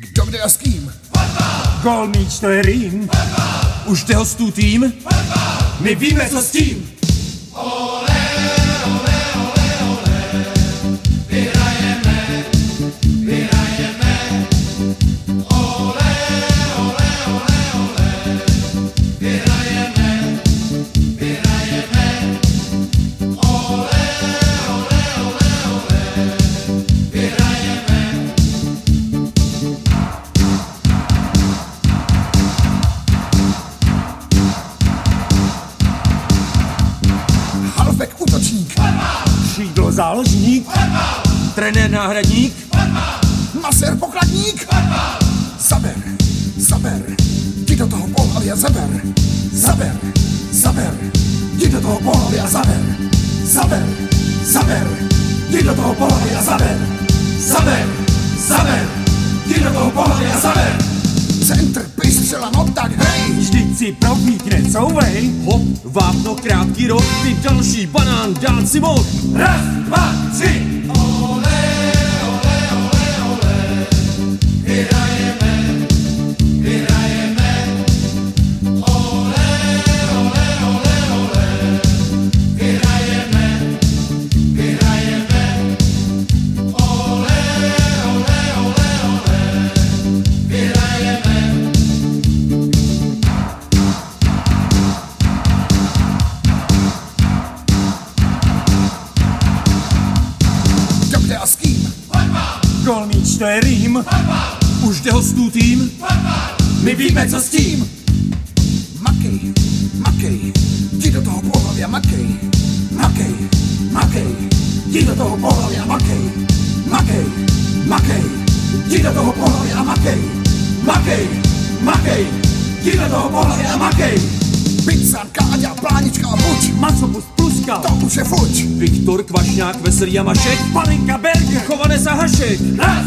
Kdo kde a s kým? Gol míč, to je rým. Už jde hostů tým? My víme, co s tím. Záložník. Trenér náhradník? Masér pokladník. Zaber, zaber, jdi do toho pohlavy a zaber. Zaber, zaber, jdi do toho pohlavy a zaber. Zaber, zaber, jdi do toho pohlavy a zaber. Zaber, zaber, jdi Centr, pistřela, no tak hej. Vždyť si profíkne, couvej. Hop, vápno, krátký rok, ty další banán, dát si moh. Raz, dva, tři. To je rým. Už jde hostů tým? My víme, co s tím. Makej, makej, jdi do toho pohlavy a makej. Makej, makej, jdi do toho pohlavy a makej. Makej, makej, jdi do toho pohlavy a makej. Makej, makej, jdi do toho pohlavy a makej. Pizza, Káďa, Plánička a Buď, Masopus pluska. to už je fuč. Viktor, Kvašňák, Veselý a Mašek? Palinka Berger. Chovanec a Hašek? Raz,